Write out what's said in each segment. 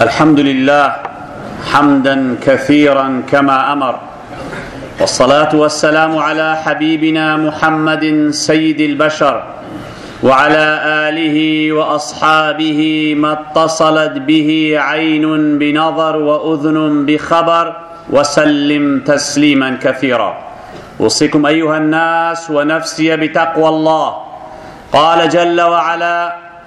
الحمد لله حمدا كثيرا كما أمر والصلاة والسلام على حبيبنا محمد سيد البشر وعلى آله وأصحابه ما اتصلت به عين بنظر وأذن بخبر وسلم تسليما كثيرا أوصيكم أيها الناس ونفسي بتقوى الله قال جل وعلا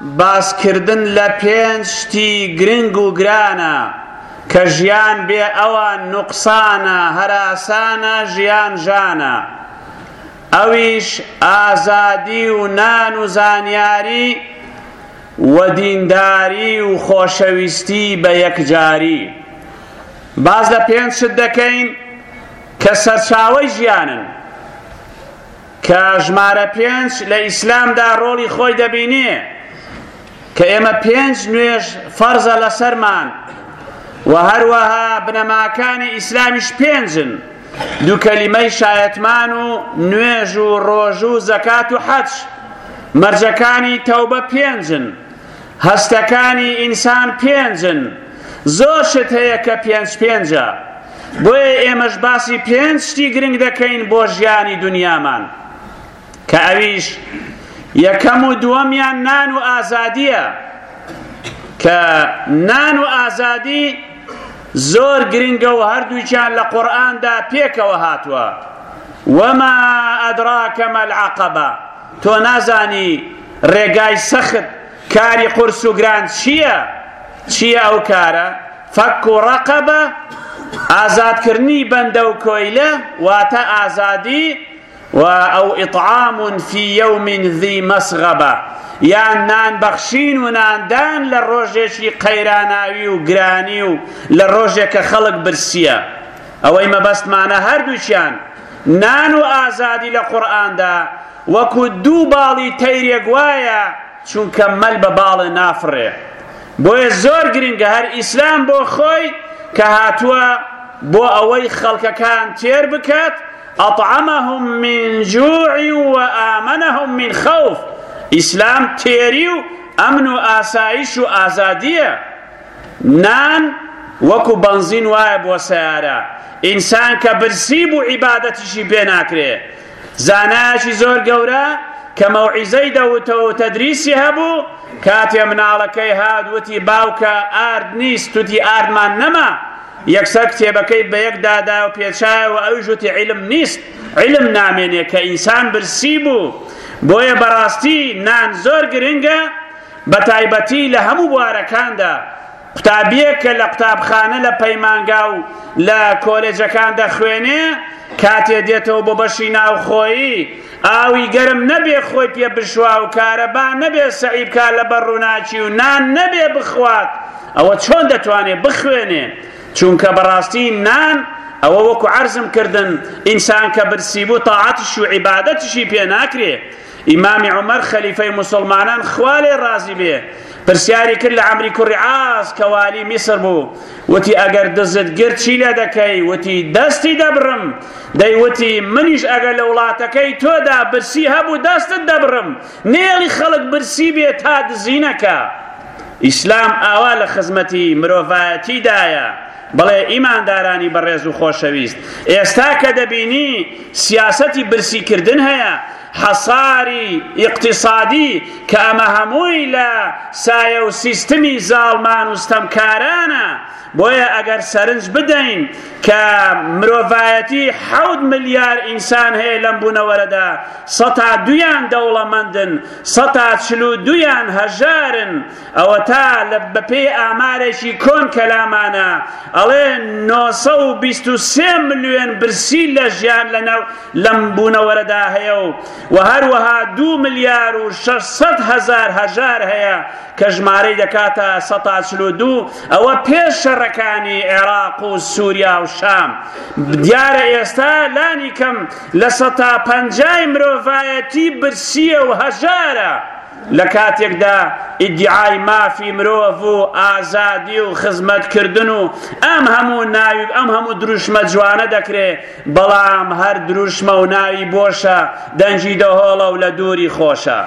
باسکردن لە پێنج شتی گرنگ و گرانە کە ژیان بێ ئەوان نوقسانە هەراسانە ژیان ژانە ئەویش ئازادی و نان و زانیاری و دینداری و خۆشەویستی بە یەکجاری باس لە پێنج شت دەکەین کە سەرچاوەی ژیانن. کە ژمارە پێنج لە ئیسلامدا ڕۆڵی خۆی دەبینێ کە ئێمە پێنج نوێژ فەرزە لەسەرمان و هەروەها بنەماکانی ئیسلامیش پێنجن دوو کەلیمەی شایەتمان و نوێژ و ڕۆژ و زەکات و حەج مەرجەکانی تەوبە پێنجن هەستەکانی ئینسان پێنجن، زۆر شت هەیە کە پێنج پێنجە، بۆیە ئێمەش باسی پێنج شتی گرنگ دەکەین بۆ ژیانی دونیامان، کە ئەویش یەکەم و دووەمیان نان و ئازادییە، کە نان و ئازادی زۆر گرنگە و هەردووکیان لە قورئاندا پێکەوە هاتووە، وما ادراک ما العقبە، تۆ نازانی ڕێگای سەخت کاری قورس و گران چییە؟ چییە ئەو کارە؟ فەک و ڕەقەبە ئازادکردنی بەندە و کۆیلە واتە ئازادی و ئەو ئیطعام فی یوم ذی مەسغەبە یان نان بەخشین و ناندان لە ڕۆژێکی قەیراناوی و گرانی و لە ڕۆژێک کە خەڵک برسیە ئەوەی مەبەستمانە هەردووچیان نان و ئازادی لە قورئاندا وەکو دوو باڵی تەیرێک وایە چونکە مەل بە باڵێ نافڕێ بۆیە زۆر گرنگە هەر ئیسلام بۆ خۆی کە هاتووە بۆ ئەوەی خەڵکەکان تێر بکات ئەطعمهم من جوع و ئامنهم من خوف ئیسلام تێری و ئەمن و ئاسایش و ئازادیە نان وەکو بەنزین وایە بۆ سیارە ئینسان کە برسی بوو عیبادەتیشی پێ ناکرێ زانایەکی زۆر گەورە کە مەوعیزەی دەوتەوە و تەدریسی هەبوو کاتێ مناڵەکەی هات وتی باوکە ئارد نیست توتی ئاردمان نەما یەکسەر کتێبەکەی بە یەک دادا و پێچایەوە ئەوی ژوتی عیلم نیست عیلم نامێنێ کە ئینسان برسی بوو بۆیە بەڕاستی نان زۆر گرنگە بە تایبەتی لە هەموو بوارەکاندا قوتابییەک کە لە قوتابخانە، لە پەیمانگا و لە کۆلێجەکان دەخوێنێ، کاتێ دێتەوە بۆ بەشی ناوخۆیی، ئاوی گەرم نەبێ خۆی پێ بشوا و کارەبا نەبێ سەعی بکا لەبەر ڕووناکی و نان نەبێ بخوات، ئەوە چۆن دەتوانێ بخوێنێ؟ چونکە بەڕاستی نان، ئەوە وەکو عەرزم کردن، ئینسان کە برسی بوو تاعەتیش و عیبادەتیشی پێ ناکرێ. ئیمامی عومەر خەلیفەی موسڵمانان خوا لێ ڕازی بێ پرسیاری کرد لە عەمری کوڕی عاس کە والی میسر بوو وتی ئەگەر دزت گرت چی لێ دەکەی وتی دەستی دەبڕم دەیوتی منیش ئەگەر لە وڵاتەکەی تۆدا برسی هەبوو دەستت دەبڕم نێڵی خەڵک برسی بێ تا دزینەکە ئیسلام ئاوا لە خزمەتی مرۆڤایەتیدایە بەڵێ ئیماندارانی بەڕێز و خۆشەویست، ئێستا کە دەبینی سیاسەتی برسی کردن هەیە، حەساری ئیقتیسادی کە ئەمە هەمووی لە سایە و سیستمی زاڵمان و ستەمکارانە، بۆیە ئەگەر سەرنج بدەین کە مرۆڤایەتی حەوت ملیار ئینسان هەیە لەم بوونەوەرەدا، سەتا دوویان دەوڵەمەندن، سەتا چل و دوویان هەژارن، ئەوەتا بە پێی ئامارێکی کۆن کەلامانە ئەڵێ 923 ملیۆن برسی لە ژیان لەناو لەم بوونەوەرەدا هەیە و و هەروەها دو ملیار و 600 هزار هەژار هەیە کە ژمارەی دەکاتە 1940 ئەوە پێش شەڕەکانی عێراق و سووریا و شام دیارە ئێستا لانی کەم لە 150 مرۆڤایەتی برسیە و هەژارە. لە کاتێکدا ئیدیعای مافی مرۆڤ و ئازادی و خزمەتکردن و ئەم هەموو ناوی ئەم هەموو دروشمە جوانە دەکرێ بەڵام هەر دروشمە و ناوی بۆشە دەنگی دەهۆڵە و لە دووری خۆشە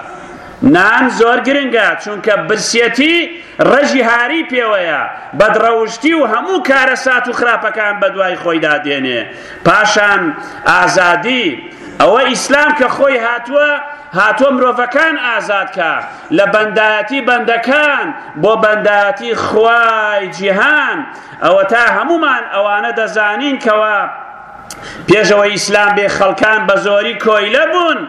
نان زۆر گرنگە چونکە برسیەتی ڕژی هاری پێوەیە بەدڕەوشتی و هەموو کارە سات و خراپەکان بەدوای خۆیدا دێنێ پاشان ئازادی ئەوە ئیسلام کە خۆی هاتووە هاتووە مرۆڤەکان ئازاد کا لە بەندایەتی بەندەکان بۆ بەندایەتی خوای جیهان ئەوەتا هەمومان ئەوانە دەزانین کەوا پێشەوەی ئیسلام بێ خەڵکان بە زۆری کۆیلە بوون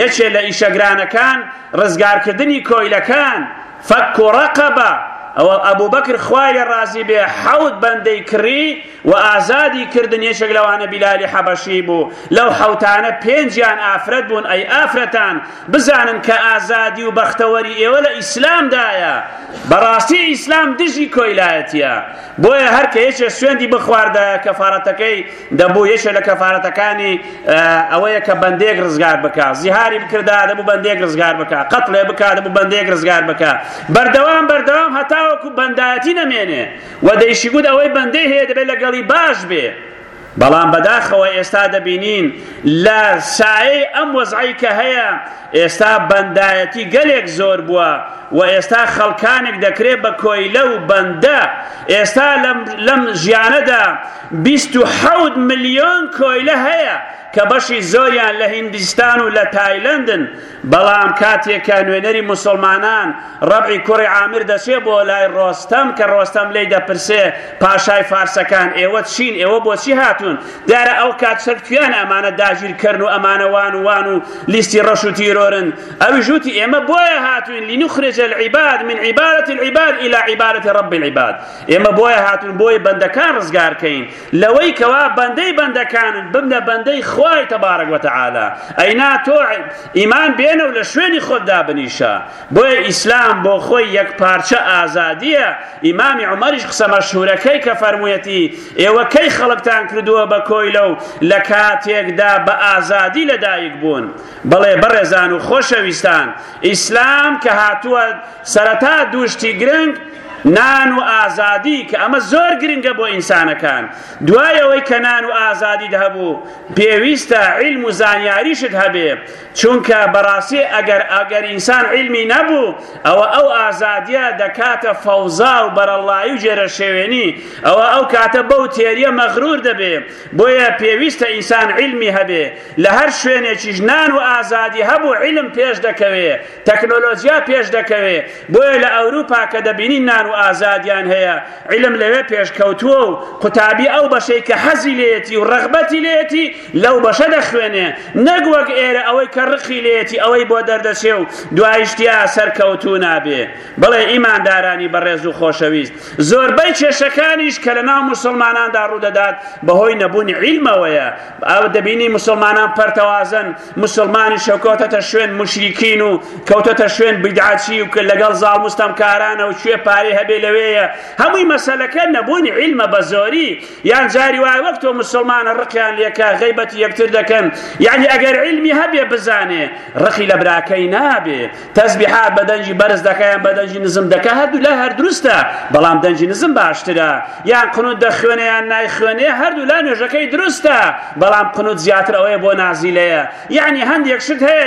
یەکێ لە ئیشەگرانەکان ڕزگارکردنی کۆیلەکان فەک و ڕەقەبە ئەوە ئەبوو بەکر خوای لە ڕازی بێ حەوت بەندەی کڕی و ئازادی کردن یەکێک لەوانە بیلالی حەبەشی بوو لەو حەوتانە پێنجیان ئافرەت بوون ئەی ئافرەتان بزانن کە ئازادی و بەختەوەری ئێوە لە ئیسلامدایە بەڕاستی ئیسلام دژی کۆیلایەتە بۆیە هەر کە یەکێ سوێندی بخواردە کەفاەتەکەی دەبوو یەکێ لە کەفاەتەکانی ئەوەیە کە بەندێک ڕزگار بکە زیهاری بکردا دەبوو بەندێک ڕزگار بکە قەتڵێ بکات دەبوو بەندێک ڕزگار بکە بەردەوام بەردەوام هەتاوەکو بەندایەتی نەمێنێ وە دەیشیگوت ئەوەی بەندەی هەیە دەبێت لەگەڵی باش بێ بەڵام بەداخەوە ئێستا دەبینین لە سایەی ئەم وەزعی کە هەیە ئێستا بەندایەتی گەلێک زۆر بووە و ئێستا خەڵکانێک دەکرێت بە کۆیلە و بەندە ئێستا لەم ژیانەدا 27 ملیۆن کۆیلە هەیە کە بەشی زۆریان لە هیندستان و لە تایلندن بەڵام کاتێک کە نوێنەری موسڵمانان ڕەبعی کوڕی عامر دەچێ بۆ لای ڕۆستەم کە ڕۆستەم لێی دەپرسێ پاشای فارسەکان ئێوە چین ئێوە بۆچی هاتوون دیارە ئەو کات چەک تویانە ئەمانە داگیرکەرن و ئەمانە وان و وان و لیستی ڕەش و تیرۆرن ئەوی ژووتی ئێمە بۆیە هاتوین لنخرج العباد من عبارة العباد إلى عبارة رب العباد ئێمە بۆیە هاتوون بۆی بەندەکان ڕزگارکەین لەوەی کەوا بەندەی بەندەکانن ببنە بەندەی خوای تبارک وتعالی ئەینا تۆ ئیمان بێنە و لە شوێنی خۆت دابنیشە بۆیە ئیسلام بۆ خۆی یەک پارچە ئازادیە ئیمامی عمریش قسە مەشهورەکەی کە فەرموویەتی ئێوە کەی خەڵکتان کردووە بە کۆیلە و لە کاتێکدا بە ئازادی لەدایک بوون بڵێ بەڕێزان و خۆشەویستان ئیسلام کە هاتووە سەرەتا دوو شتی گرنگ نان و ئازادی کە ئەمە زۆر گرنگە بۆ ئینسانەکان دوای ئەوەی کە نان و ئازادیت هەبوو پێویستە علم و زانیاریشت هەبێ چونکە بەڕاستی ئەگەر ئەگەر ئینسان علمی نەبوو ئەوە ئەو ئازادیە دەکاتە فەوزا و بەرەڵایی و ژێرە شێوێنی ئەوە ئەو کاتە بەو تێریە مەغرور دەبێ بۆیە پێویستە ئینسان علمی هەبێ لە هەر شوێنێکیش نان و ئازادی هەبوو علم پێش دەکەوێ تەکنۆلۆجیا پێش دەکەوێ بۆیە لە ئەوروپا کە دەبینین نان و ئازادیان هەیە علم لەوێ پێشکەوتووە و قوتابی ئەو بەشەی کە حەزی لێتی و ڕغبەتی لێتی لەو بەشە دەخوێنێ نەک وەک ئێرە ئەوەی کە ڕقی لێتی ئەوەی بۆ دەردەچێ و دوایشتیا سەرکەوتوو نابێ بڵێ ئیماندارانی بەڕێز و خۆشەویست زۆربەی کێشەکانیش کە لە ناو مسلماناندا ڕوودەدات بەهۆی نەبوونی علمەوەیە ئەو دەبینی مسلمانان پەرتەوازن مسلمانی شەکۆتەتە شوێن مشریکین و کەوتەتە شوێن بدعاچی و کە لەگەڵ زاڵ مستەمکارانە و کوێ پارەی هەبێ لەوەیە هەمووی مەسەلەکە نەبوونی عیلمە بە زۆری یان جاری وای وەک تۆ مسلمانە ڕقیان لێکە غیبەتی یەکتر دەکەن یعنی ئەگەر عیلمی هەبێ بزانێ ڕقی لە براکەی نابێ تەزبیحات بە دەنگی بەرز دەکا یان بە دەنگی نزم دەکا هەردوو لا هەر دروستە بەڵام دەنگی نزم باشترە یان قنوت دەخوێنێ یان نایخوێنێ هەردوو لا نوێژەکەی دروستە بەڵام قنوت زیاتر ئەوەیە بۆ نازیلەیە یعنی هەندێک شت هەیە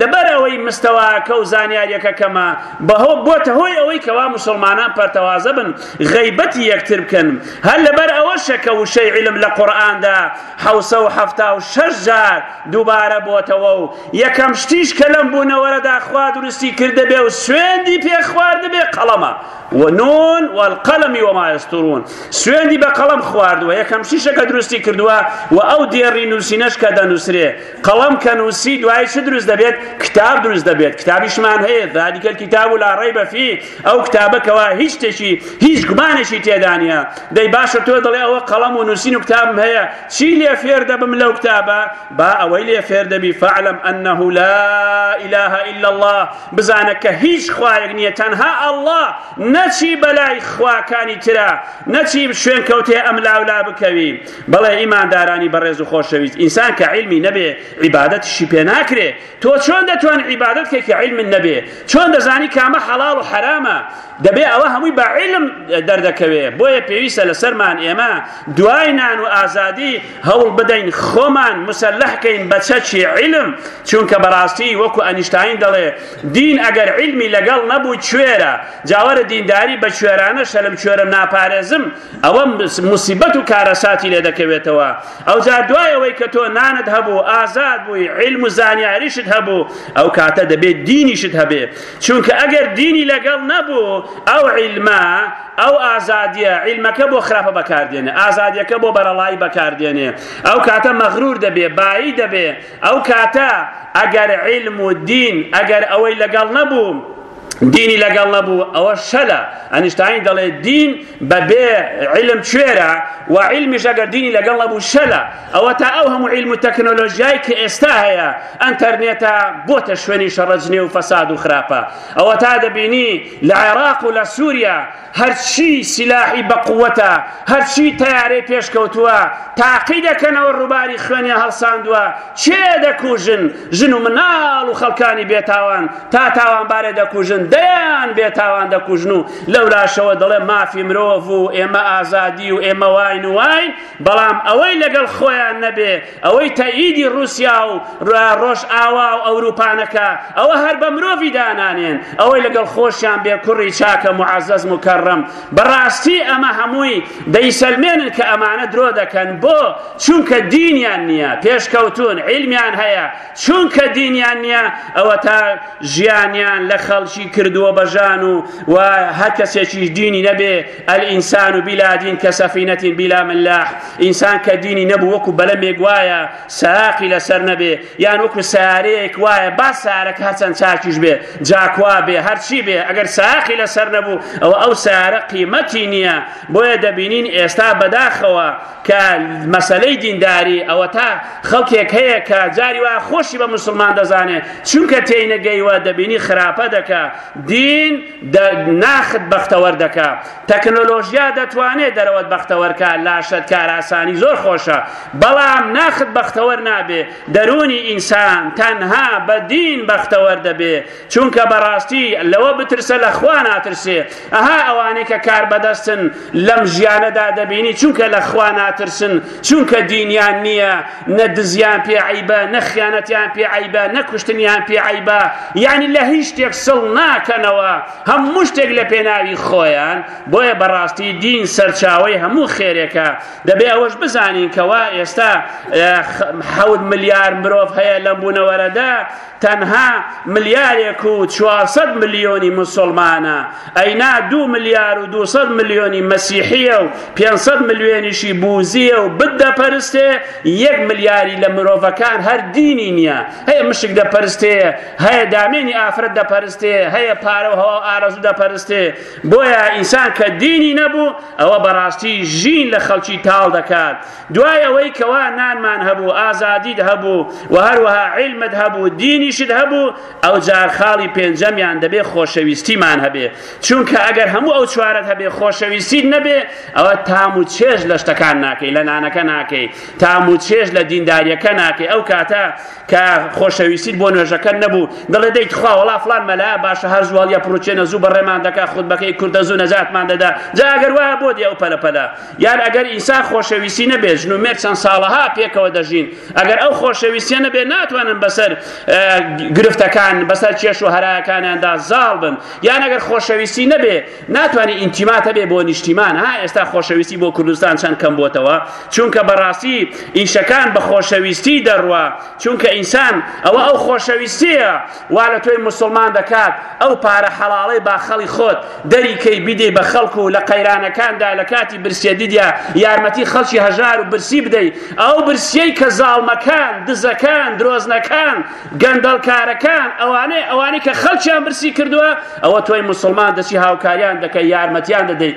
لەبەر ئەوەی مستەواکە و زانیاریەکە کەمە بەهۆ بۆتە هۆی ئەوەی کەوا مسلمانان پەرتەوازە بن غەیبەتی یەکتر بکەن هەر لەبەر ئەوەشە کە وشەی علم لە قورئاندا حەوسە و حەفتا و شەش جار دووبارە بۆتەوە و یەکەم شتیش کە لەم بوونەوەرەدا خوا دروستی کردبێ و سوێندی پێ خواردبێ قەڵەمە ونون والقلم وما يسطرون سوێندی بە قەڵەم خواردووە یەکەم شیشە کە دروستی کردووە و ئەو دێڕی نووسینەش کە دەنووسرێ قەڵەم کە نووسی دوای چ دروست دەبێت کتاب دروست دەبێت کتابیشمان هەیە ذلك الكتاب لا ريب فيه ئەو کتابەکەوە هیچ شتێکی هیچ گومانێکی تێدانە دەی باشە تۆ دەڵێ ئەوە قەڵەم و نووسین و کتابم هەیە چی لێ فێر دەبم لەو کتابە با ئەوەی لێ فێر دەبی فاعلم انه لا اله الا الله بزانە کە هیچ خوایەک نییە تەنها الله نەچی بەلای خواکانی ترا نەچی شوێن کەوتێ ئەم لاولا بکەوی بەڵێ ئیماندارانی بەڕێز و خۆشەویست ئینسان کە علمی نەبێ عیبادەتشی پێ ناکرێ تۆ چۆن دەتوانی عیبادەت کەی کە علمت نەبێ چۆن دەزانی کامە حەڵاڵ و حەرامە دەبێ ئەوە هەمووی بە علم دەردەکەوێ بۆیە پێویستە لەسەرمان ئێمە دوای نان و ئازادی هەوڵ بدەین خۆمان مسلحکەین بە چەکی علم چونکە بەڕاستی وەکو ئەنیشتین دەڵێ دین ئەگەر علمی لەگەڵ نەبوو کوێرە جاوەرە دینداری بە کوێرانە شەلم کوێرە ناپارێزم ئەوە مسیبەت و کارەساتی لێ دەکەوێتەوە ئەوجا دوای ئەوەی کە تۆ نانت هەبوو ئازاد بووی علم و زانیاریشت هەبوو ئەو کاتە دەبێت دینیشت هەبێ چونکە ئەگەر دینی لەگەڵ نەبوو ئەو علمە ئەو ئازادیە علمەکە بۆ خراپە بەکاردێنێ ئازادیەکە بۆ بەرەڵایی بەکاردێنێ ئەو کاتە مەغرور دەبێ بایی دەبێ ئەو کاتە ئەگەر علم و دین ئەگەر ئەوەی لەگەڵ نەبوو دینی لەگەڵ نەبوو ئەوە شەلە ئەنیشتین دەڵێ دین بە بێ علم کوێرە و علمیش ئەگەر دینی لەگەڵ نەبوو شەلە ئەوە تا ئەو هەموو علم و تەکنۆلۆژیای کە ئێستا هەیە ئەنتەرنێتە بۆتە شوێنی شەڕەجنێ و فەساد و خراپە ئەوە تا دەبینی لە عێراق و لە سووریا هەرچی سیلاحی بەقوەتە هەرچی تیارەی پێشکەوتووە تاقی دەکەنەوە ڕووباری خوێنیان هەڵساندووە چێ دەکوژن ژن و مناڵ و خەڵکانی بێتاوان تا تاوانبارێ دەکوژن دەیان بێتاوان دەکوژن و لەولاشەوە دەڵێ مافی مرۆڤ و ئێمە ئازادی و ئێمە واین و واین بەڵام ئەوەی لەگەڵ خۆیان نەبێ ئەوەی تەئیدی رووسیا و ڕۆژ ئاوا و ئەوروپانەکە ئەوە هەر بە مرۆڤی دانانێن ئەوەی لەگەڵ خۆشیان بێ کوڕی چاکە معزز مکرم بەڕاستی ئەمە هەمووی دەیسەلمێنن کە ئەمانە درۆ دەکەن بۆ چونکە دینیان نیە پێشکەوتون عیلمیان هەیە چونکە دینیان نیە ئەوەتا ژیانیان لە خەڵکی کردووە بە ژان و و هەر کەسێکیش دینی نەبێ ئەلئینسان و بیلا دین کە سەفینەتین بیلا ملاح ئینسان کە دینی نەبوو وەکو بەلەمێک وایە ساقی لەسەر نەبێ یان وەکو سارەیەک وایە با سارەک هەرچەند چاکیش بێ جاکوا بێ هەرچی بێ ئەگەر ساقی لەسەر نەبوو ئەوە ئەو سارە قیمەتی نییە بۆیە دەبینین ئێستا بەداخەوە کە مەسەلەی دینداری ئەوەتا خەڵکێک هەیە کە جاری وایە خۆشی بە مسلمان دەزانێت چونکە تێی نەگەیوە دەبینی خراپە دەکا دین ناخت بەختەوەر دەکا تەکنۆلۆژیا دەتوانێت دەرەوەت بەختەوەرکە لاشت کاراسانی زۆر خۆشە بەڵام ناخت بەختەوەر نابێ دەرونی ئینسان تەنها بە دین بەختەوەر دەبێ چونکە بەڕاستی لەوە بترسە لە خوا ناترسێ ئەها ئەوانەی کە کار بەدەستن لەم ژیانەدا دەبینی چونکە لە خوا ناترسن چونکە دینیان نییە نە دزیان پێ عیبە نە خیانەتیان پێ عیبە نە کوشتنیان پێ عیبە یعنی لە هیچ شتێک سڵ ناکەنەوە هەموو شتێک لە پێناوی خۆیان بۆیە بەڕاستی دین سەرچاوی هەموو خێرێکە دەبێ ئەوەش بزانین کەوا ئێستا حەوت ملیار مرۆڤ هەیە لەم بوونەوەرەدا تەنها ملیارێک و چوار سەد ملیۆنی موسڵمانە، ئەینا دوو ملیار و دوو سەد ملیۆنی مەسیحییە و پێنج سەد ملیۆنیشی بوزییە و بت دەپەرستێ، یەک ملیاری لە مرۆڤەکان هەر دینی نییە، هەیە مشک دەپەرستێ، هەیە دامێنی ئافرەت دەپەرستێ، هەیە پارە و هەوا و ئارەزوو دەپەرستێ، بۆیە ئینسان کە دینی نەبوو، ئەوە بەڕاستی ژین لە خەڵکی تاڵ دەکات. دوای ئەوەی کەوا نانمان هەبوو ئازادیت هەبوو و هەروەها عیلمت هەبوو دینیشت هەبوو ئەو جار خاڵی پێنجەمیان دەبێ خۆشەویستیمان هەبێ چونکە ئەگەر هەموو ئەو چوارەت هەبێ خۆشەویستیت نەبێ ئەوە تام و چێژ لە شتەکان ناکەی لە نانەکە ناکەی تام و چێژ لە دینداریەکە ناکەی ئەو کاتە کە خۆشەویستیت بۆ نوێژەکە نەبوو دڵێ دەیت خوا وڵا فلان مەلا باشە هەر زوواڵە پرچێنە زوو بەڕێمان دەکا خودبەکەی کوردە زوو نەجاتمان دەدا جا ئەگەر وایە بۆ دێ ئەو پەلەپەلە یان ئەگەر ئینسان خۆشەویستی نەبێت ژن و مێرد چەند ساڵەها پێکەوە دەژین ئەگەر ئەو خۆشەویستیە نەبێت ناتوانن بەسەر گرفتەکان بەسەر کێش و هەرایەکانیاندا زاڵ بن یان ئەگەر خۆشەویستی نەبێ ناتوانانی ئینتیمات هەبێ بۆ نیشتیمان ها ئێستا خۆشەویستی بۆ کوردستان چەند کەم بۆتەوە چونکە بەڕاستی ئیشەکان بە خۆشەویستی دەڕوا چونکە ئینسان ئەوە ئەو خۆشەویستیە وا لە تۆی موسڵمان دەکات ئەو پارە حەڵاڵەی با خەڵی خۆت دەریکەی بیدەی بە خەڵک و لە قەیرانەکاندا لە کاتی برسیە دیدیا یارمەتی خەڵکی هەژار و برسی بدەی ئەو برسیەی کە زاڵمەکان دزەکان درۆزنەکان گەندەڵکارەکان ئەوانەی ئەوانی کە خەڵکیان برسی کردووە ئەوە تۆی موسڵمان دەچی هاوکاریان دەکەی یارمەتیان دەدەیت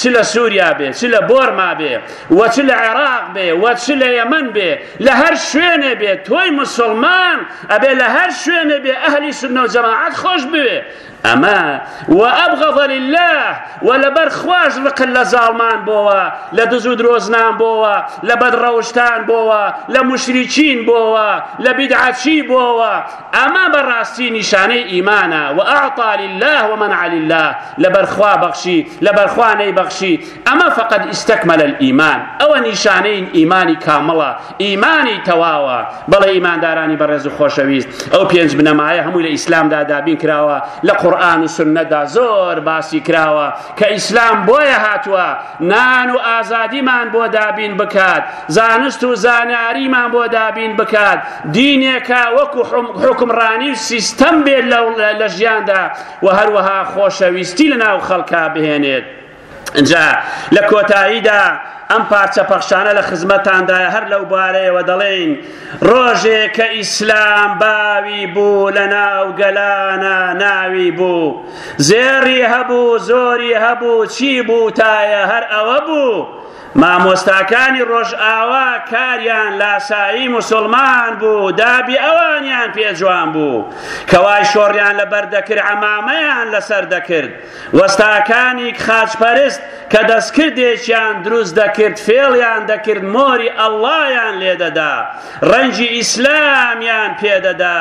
چ لە سووریا بێ چ لە بۆرما بێ و چ لە عێراق بێ و چ لە یەمەن بێ لە هەر شوێنێ بێ تۆی مسلمان ئەبێ لە هەر شوێنێ بێ ئەهلی سنە و جەماعەت خۆش بوێ ئەمە و ئەبغەضە لله و لەبەر خواش ڕقل لە زاڵمان بۆوە لە دز و درۆزنان بۆوە لە بەدڕەوشتان بۆوە لە مشریچین بۆوە لە بیدعەچی بۆوە ئەمە بەڕاستی نیشانەی ئیمانە و اعطا لله و منع لله لەبەر خوا بەخشی لەبەر خوا نەیبەخشی ئەمە فقط استکمل الايمان ئەوە نیشانەی ئیمانی کامڵە ئیمانی تەواوە بەڵێ ئیماندارانی بەڕێز و خۆشەویست ئەو پێنج بنەمایە هەمووی لە ئیسلامدا دابین کراوە لە قورئان و سنەدا زۆر باسی کراوە کە ئیسلام بۆیە هاتووە نان و ئازادیمان بۆ دابین بکات زانست و زانیاریمان بۆ دابین بکات دینێکە وەکو حکمڕانی و سیستەم بێت لە ژیاندا و هەروەها خۆشەویستی لە ناو خەڵکا بهێنێت جا لە کۆتاییدا ئەم پارچە پەخشانە لە خزمەتاندایە هەر لەو بارەیەوە دەڵێین ڕۆژێ کە ئیسلام باوی بوو لە ناو گەلانە ناوی بوو زێڕی هەبوو زۆری هەبوو چی بوو تایە هەر ئەوە بوو مامۆستاکانی ڕۆژئاوا کاریان لاسایی مسلمان بوو دابی ئەوانیان پێ جوان بوو کەوای شۆڕیان لەبەر دەکرد عەمامەیان لەسەر دەکرد وەستاکانی خاچپەرست کە دەستکردێکیان دروست دەکرد فێڵیان دەکرد مۆری ئەڵڵایان لێدەدا ڕەنجی ئیسلامیان پێدەدا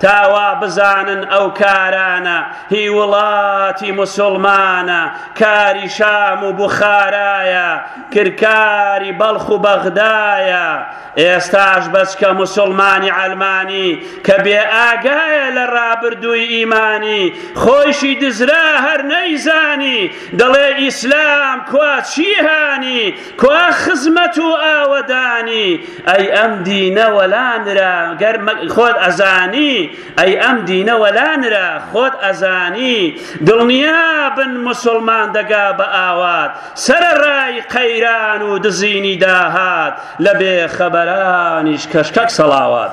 تا وا بزانن ئەو کارانە هی وڵاتی موسوڵمانە کاری شام و بوخارایە کرکاری بەڵخ و بەغدایە ئێستاش بەچکە موسوڵمانی ئەلمانی کە بێ ئاگایە لە ڕابردووی ئیمانی خۆیشی دزرا هەر نەیزانی دەڵێ ئیسلام کوا چیهانی کوا خزمەت و ئاوەدانی؟ ئەی ئەم دینە وەلا نرا گەر خۆت ئەزانی ئەی ئەم دینە وەلا نرا خۆت ئەزانی دڵنیا بن موسڵمان دەگا بە ئاوات سەرەڕای قەیران و دزینی داهات لە بێ خەبەرانیش کەشکەک سەڵاوات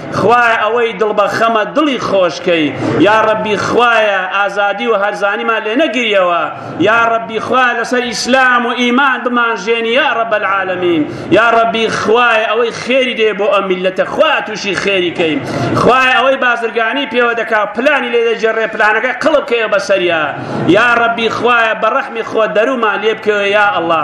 خوایە ئەوەی دڵ بە خەمە دڵی خۆشکەی یا ڕەبی خوایە ئازادی و هەرزانیمان لێ نەگریەوە یا ڕەبی خوا لەسەر ئیسلام و ئیمان بمانژێنی یا ڕەب العالمین یا ڕەبی خوایە ئەوەی خێری دێ بۆ ئەم میلەتە خوا تووشی خێری کەین خوایە ئەوەی بازرگانی پێوە دەکا پلانی لێ دەجێڕێ پلانەکە قڵب کەیە بەسەریا یا ڕەبی خوایە بە ڕەحمی خۆ دەرومان لێ بکەوە یا ئەڵڵا